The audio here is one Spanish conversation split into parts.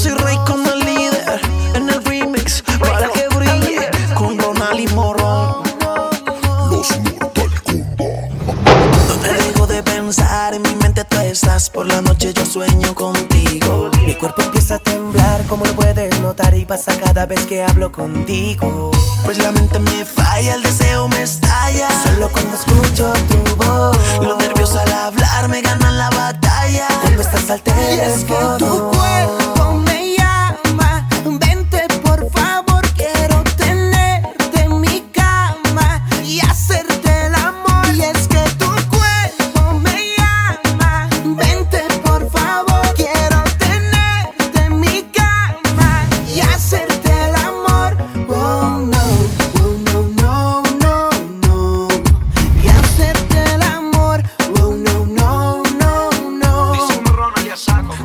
soy rey con el líder en el remix para que brille con Ronald y Morón. Los Mortal Kombat. No te dejo de pensar, en mi mente tú estás. Por la noche yo sueño contigo. Mi cuerpo empieza a temblar, como lo puedes notar, y pasa cada vez que hablo contigo. Pues la mente me falla, el deseo me estalla. Solo cuando escucho tu voz. Los nervios al hablar me ganan la batalla. Cuando estás alterado. Y que tú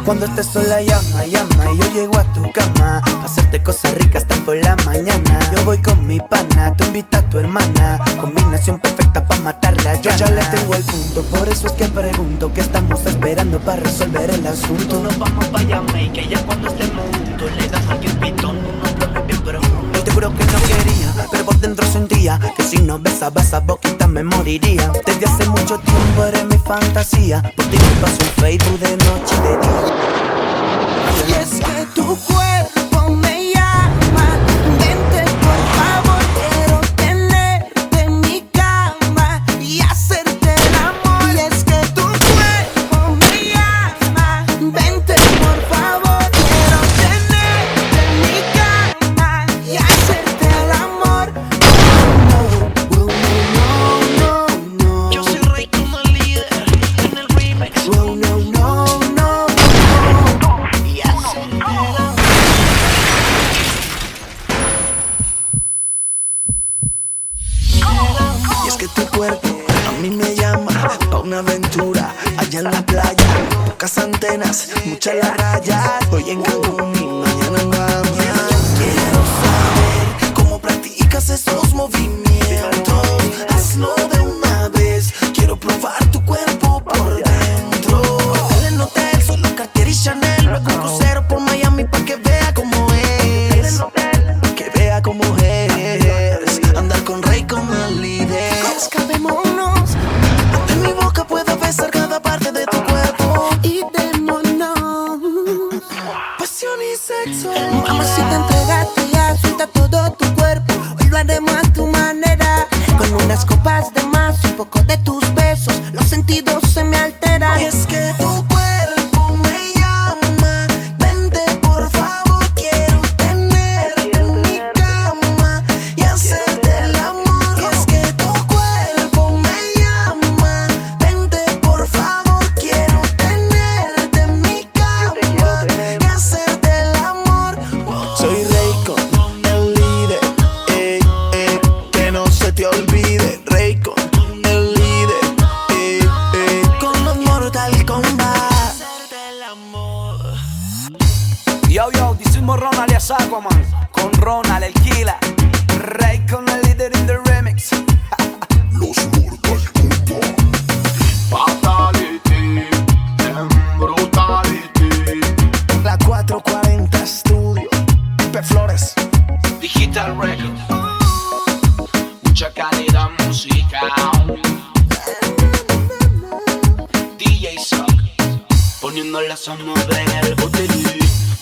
Cuando estés sola llama, llama y yo llego a tu cama Pa' hacerte cosas ricas hasta por la mañana. Yo voy con mi pana, tú invita a tu hermana. Combinación perfecta pa' matarla Yo ya le tengo el punto, por eso es que pregunto ¿Qué estamos esperando para resolver el asunto? Nos vamos pa' Jamaica y ya cuando estemos juntos Le damos aquí Que si no besaba esa boquita me moriría. Desde hace mucho tiempo eres mi fantasía. Por ti me paso en Facebook de noche y de día. Y es que tu cuerpo que tu cuerpo a mí me llama pa' una aventura allá en la playa. Pocas antenas, mucha la raya. Hoy en Cancún y mañana en. Quiero saber cómo practicas esos movimientos. Hazlo de una vez. Quiero probar tu cuerpo por dentro. Hotel en hotel, solo Cartier y Chanel. Luego un crucero por Miami pa' que vea cómo es. Que vea cómo es. Se olvide. Rey con el líder, ey, ey, con los Mortal Kombat. Yo, yo, this is Morron alias Aquaman Con Ronald, el Kila Rey con el líder in the remix Fatality, en brutality. La 440 Studio, P. Flores. Digital Records Mucha calidad musical DJ Sock Poniéndole sonido en el botín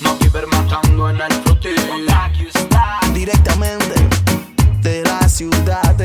No viver matando en el frutín Directamente de la ciudad.